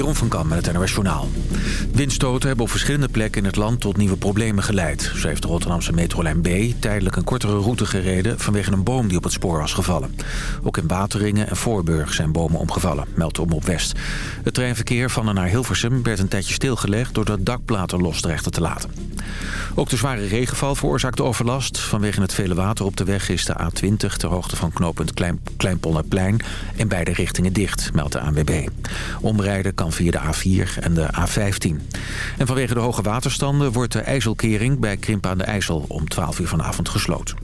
Jeroen van Kam met het Journaal. Windstoten hebben op verschillende plekken in het land tot nieuwe problemen geleid. Zo heeft de Rotterdamse metrolijn B tijdelijk een kortere route gereden... vanwege een boom die op het spoor was gevallen. Ook in Wateringen en Voorburg zijn bomen omgevallen, meldt Omroep West. Het treinverkeer van en naar Hilversum werd een tijdje stilgelegd... door de dakplaten los te laten. Ook de zware regenval veroorzaakte overlast. Vanwege het vele water op de weg is de A20 ter hoogte van knooppunt Klein, Kleinpolderplein... in beide richtingen dicht, meldt de ANWB. Omrijden kan via de A4 en de A15. En vanwege de hoge waterstanden wordt de IJsselkering bij Krimp aan de IJssel om 12 uur vanavond gesloten.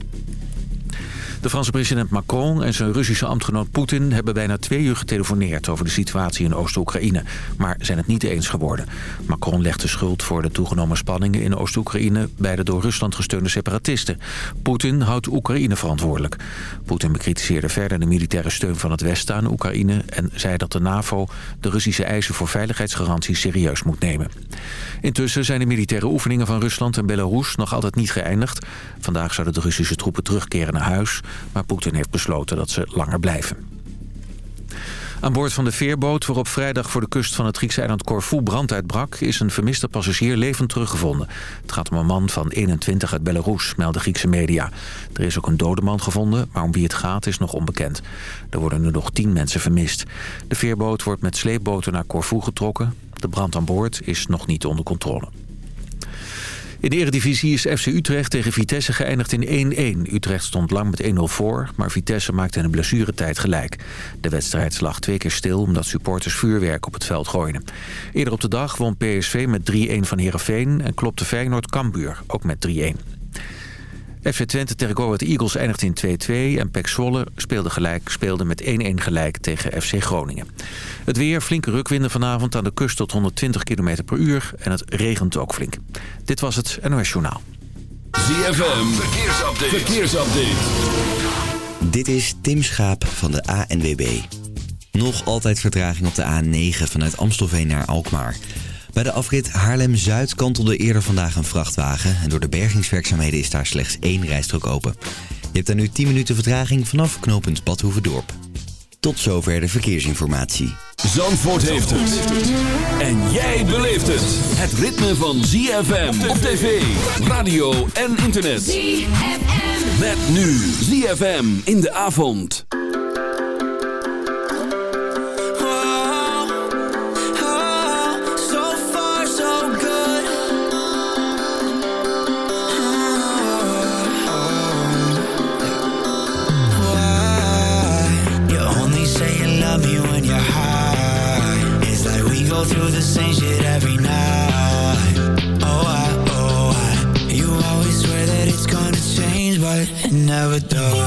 De Franse president Macron en zijn Russische ambtgenoot Poetin... hebben bijna twee uur getelefoneerd over de situatie in Oost-Oekraïne... maar zijn het niet eens geworden. Macron legt de schuld voor de toegenomen spanningen in Oost-Oekraïne... bij de door Rusland gesteunde separatisten. Poetin houdt Oekraïne verantwoordelijk. Poetin bekritiseerde verder de militaire steun van het Westen aan Oekraïne... en zei dat de NAVO de Russische eisen voor veiligheidsgaranties serieus moet nemen. Intussen zijn de militaire oefeningen van Rusland en Belarus nog altijd niet geëindigd. Vandaag zouden de Russische troepen terugkeren naar huis maar Poetin heeft besloten dat ze langer blijven. Aan boord van de veerboot waarop vrijdag voor de kust van het Griekse eiland Corfu brand uitbrak... is een vermiste passagier levend teruggevonden. Het gaat om een man van 21 uit Belarus, melden Griekse media. Er is ook een dode man gevonden, maar om wie het gaat is nog onbekend. Er worden nu nog 10 mensen vermist. De veerboot wordt met sleepboten naar Corfu getrokken. De brand aan boord is nog niet onder controle. In de eredivisie is FC Utrecht tegen Vitesse geëindigd in 1-1. Utrecht stond lang met 1-0 voor, maar Vitesse maakte in de blessuretijd gelijk. De wedstrijd lag twee keer stil omdat supporters vuurwerk op het veld gooiden. Eerder op de dag won PSV met 3-1 van Heerenveen en klopte Feyenoord Cambuur, ook met 3-1. FC Twente tegen Go Eagles eindigt in 2-2 en Pek Zwolle speelde, gelijk, speelde met 1-1 gelijk tegen FC Groningen. Het weer, flinke rukwinden vanavond aan de kust tot 120 km per uur en het regent ook flink. Dit was het NOS Journaal. ZFM, verkeersupdate. verkeersupdate. Dit is Tim Schaap van de ANWB. Nog altijd vertraging op de A9 vanuit Amstelveen naar Alkmaar. Bij de afrit Haarlem-Zuid kantelde eerder vandaag een vrachtwagen... en door de bergingswerkzaamheden is daar slechts één rijstrook open. Je hebt daar nu 10 minuten vertraging vanaf knooppunt Badhoevedorp. Tot zover de verkeersinformatie. Zandvoort heeft het. En jij beleeft het. Het ritme van ZFM op tv, radio en internet. ZFM. Met nu ZFM in de avond. Never.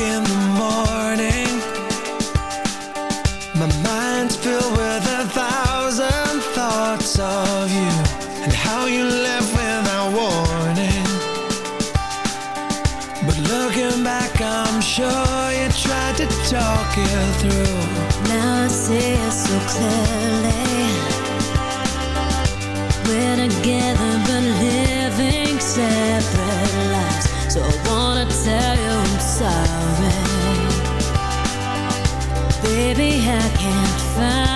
in the morning. My mind's filled with a thousand thoughts of you And how you left without warning. But looking back I'm sure you tried to talk it through. Now I see it so clearly Baby, I can't find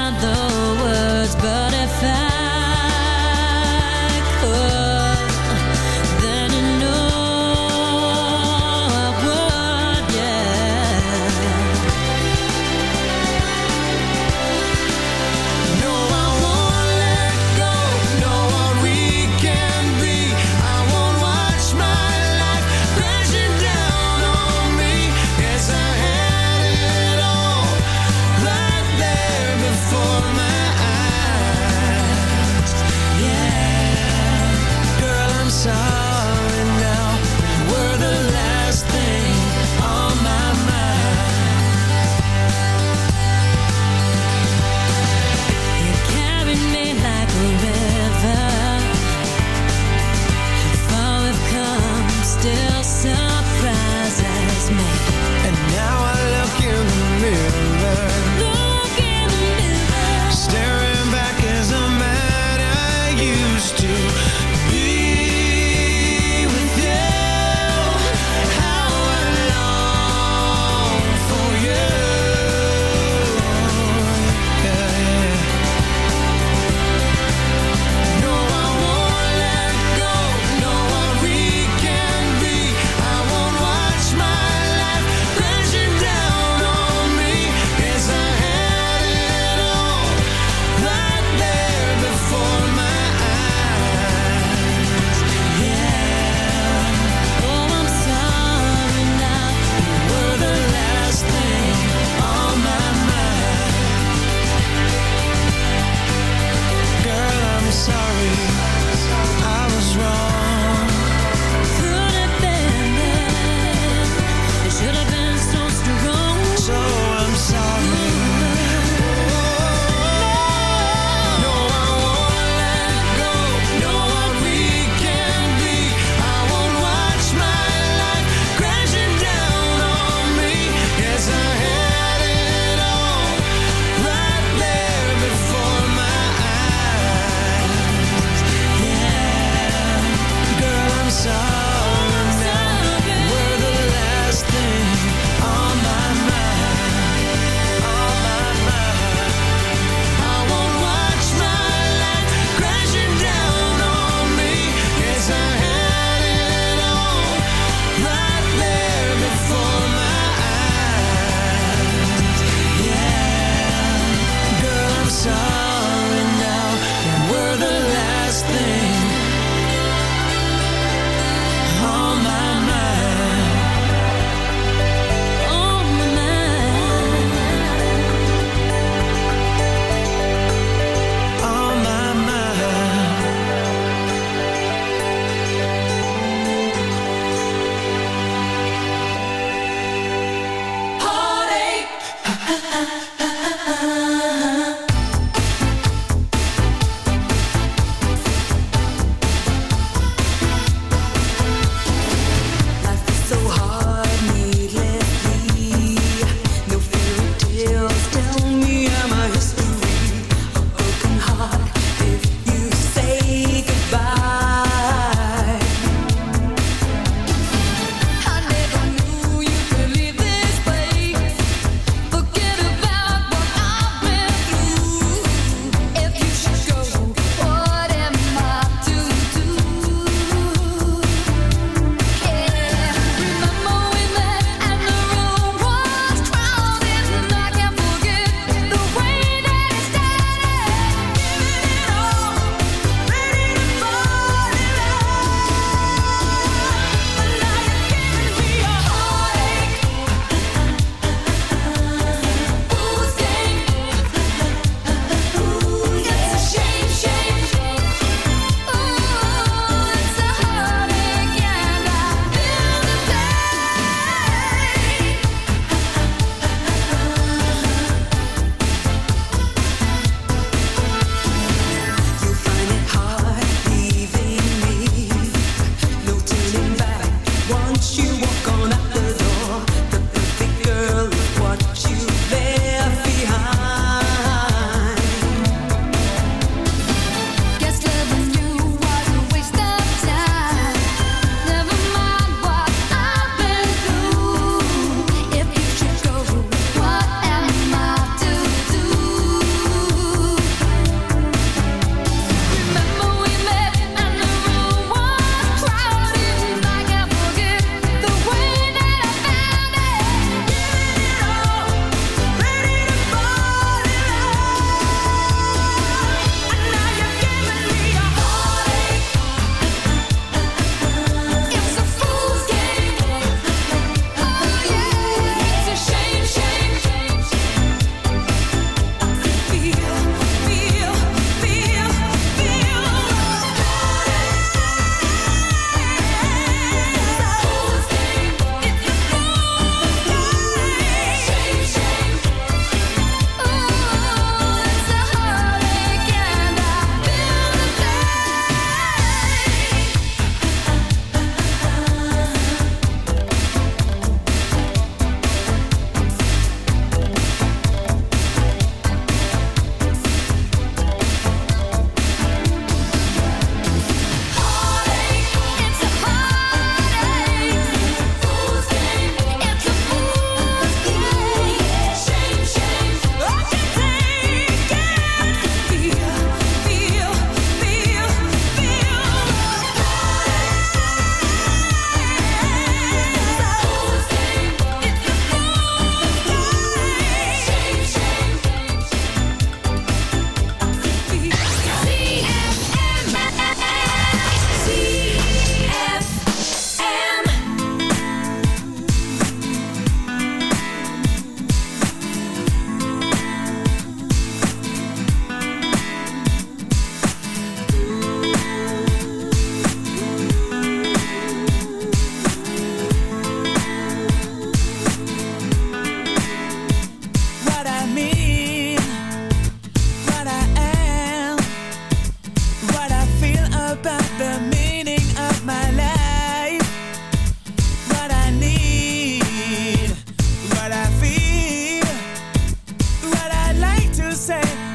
The say.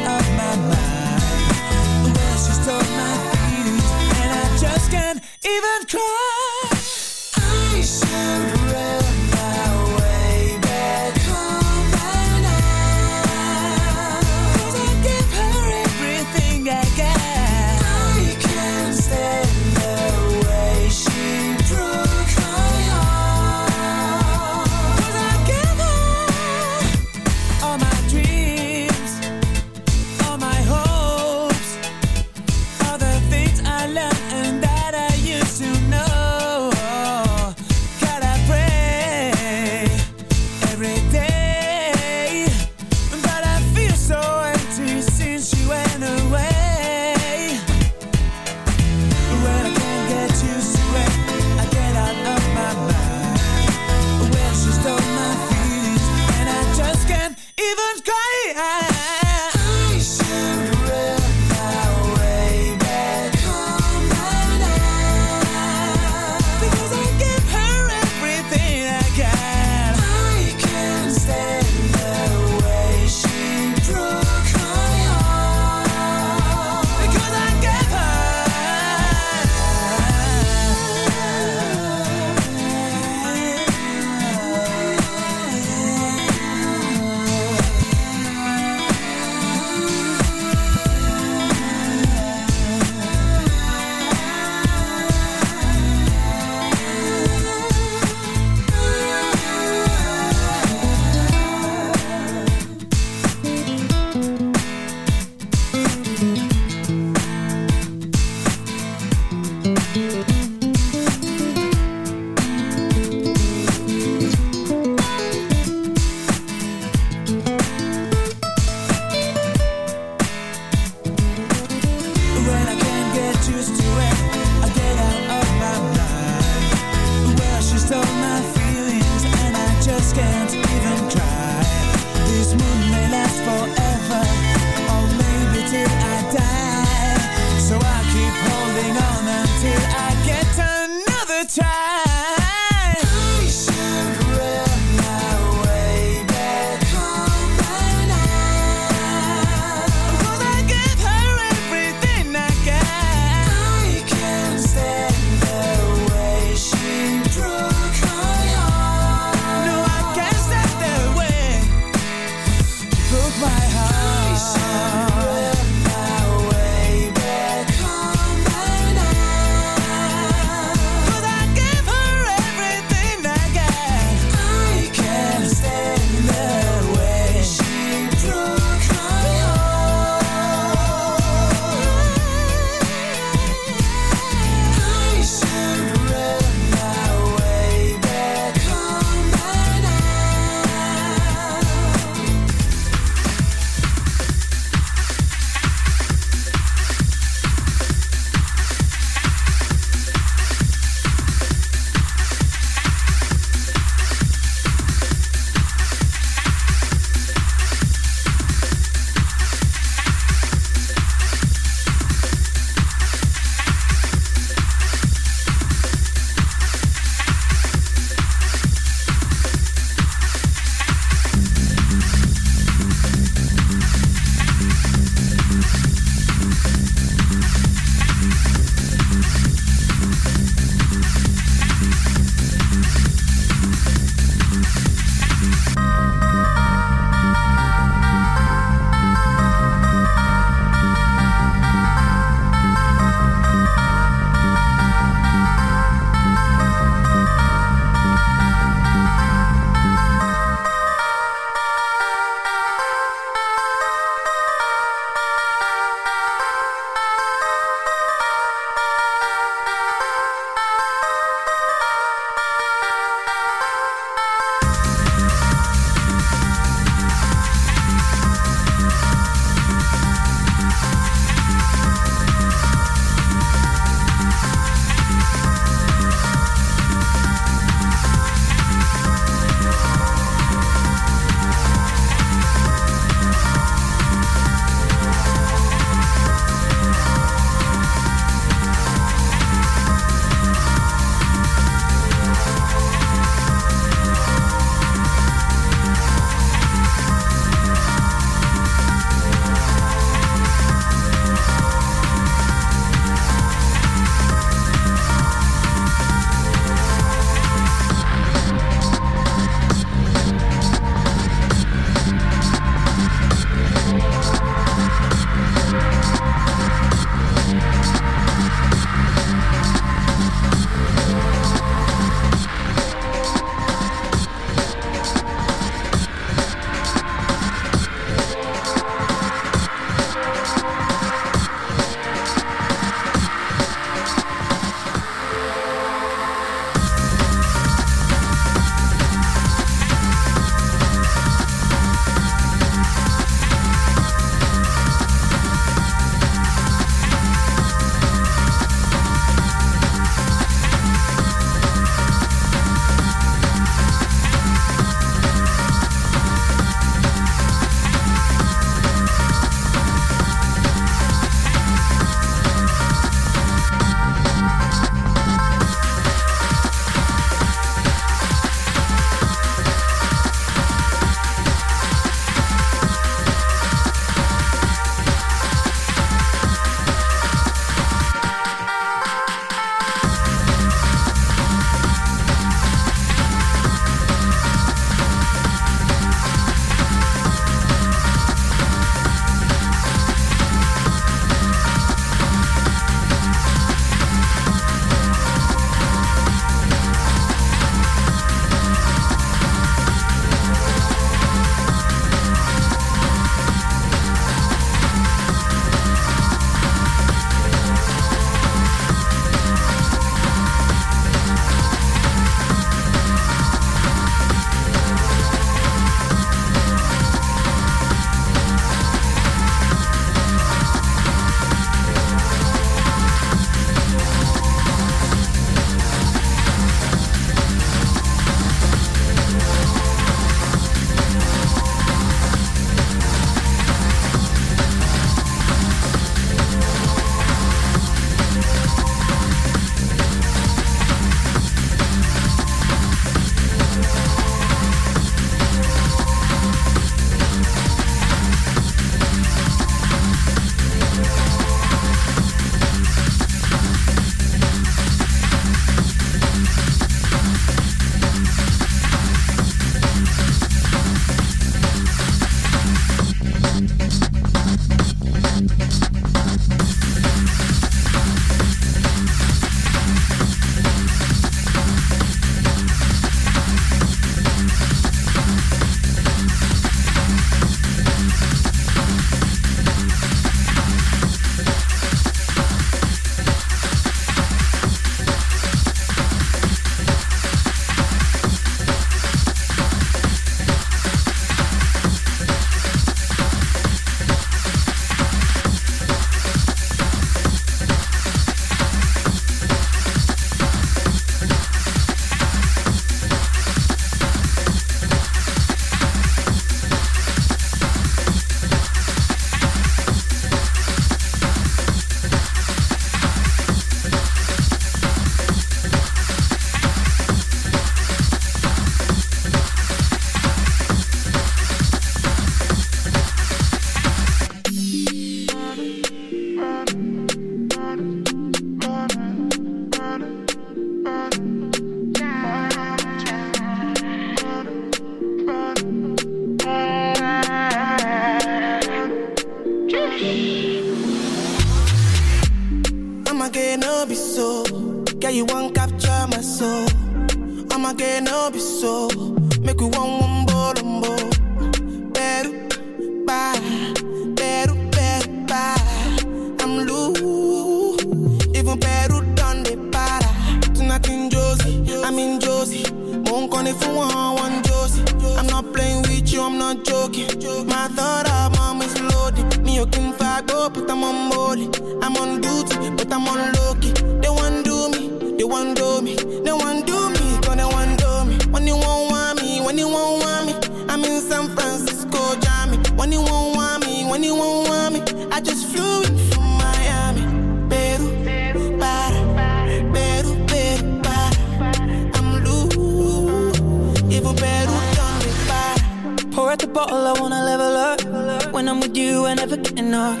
When I'm with you, I never get enough.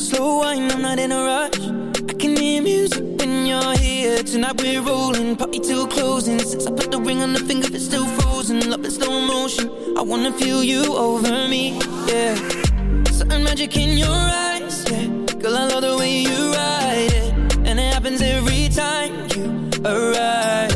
Slow wine, I'm not in a rush. I can hear music when you're here. Tonight we're rolling, party till closing. Since I put the ring on the finger, it's still frozen. Love in slow motion. I wanna feel you over me, yeah. Certain magic in your eyes, yeah. Girl, I love the way you ride it, and it happens every time you arrive.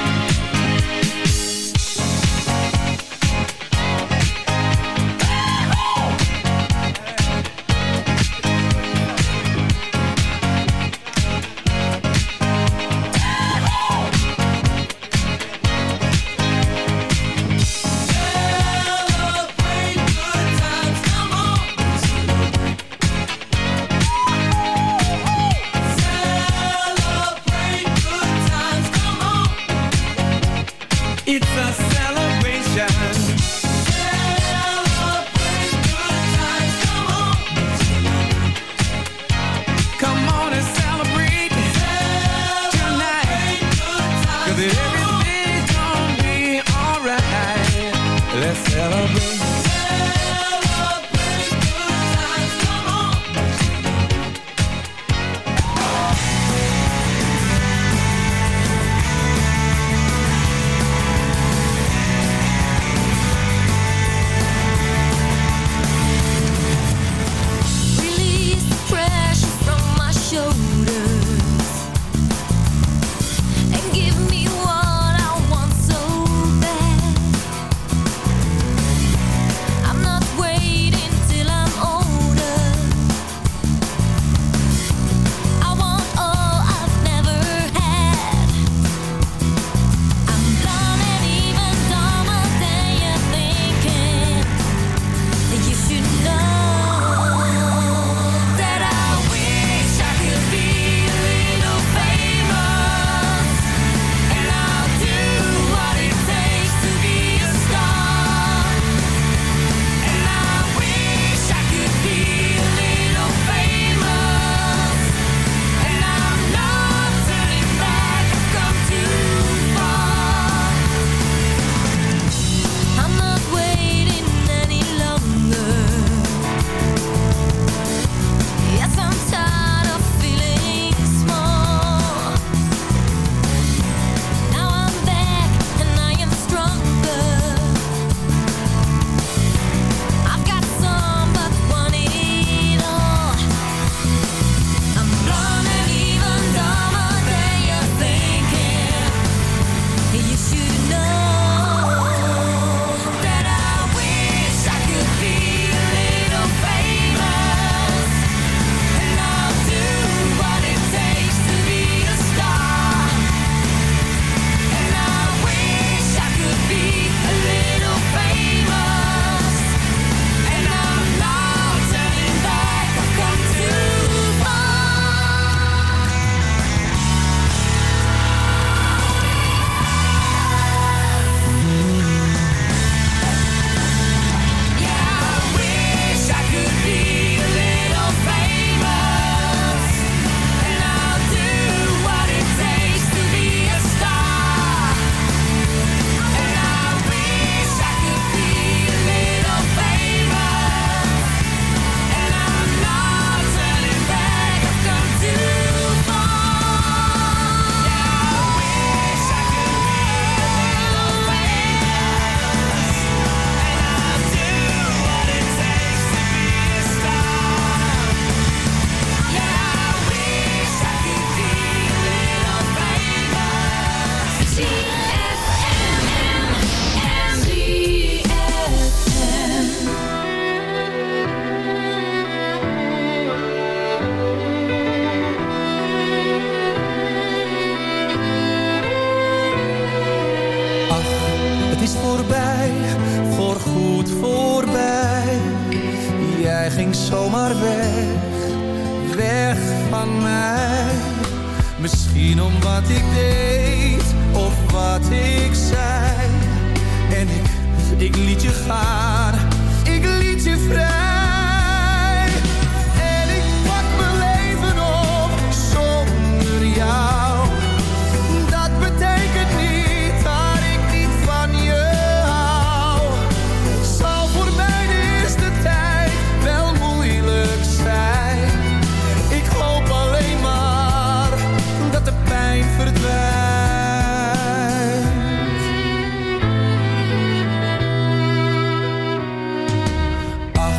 Ach,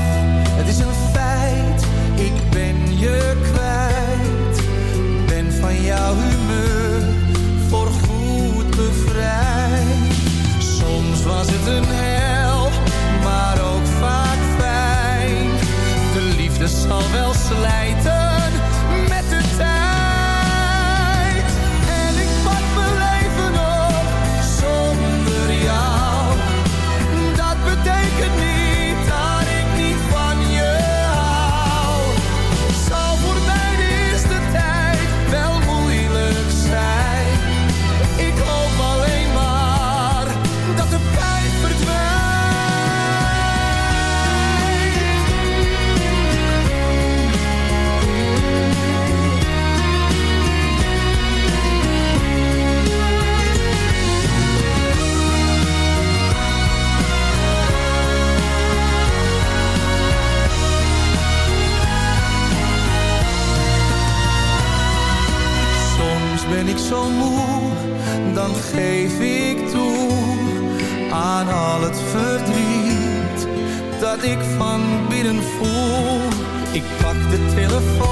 het is een feit, ik ben je kwijt, ben van jouw humeur, voor goed bevrijd. Soms was het een hel, maar ook vaak fijn. De liefde zal wel slijten. ik van binnen voel. Ik pak de telefoon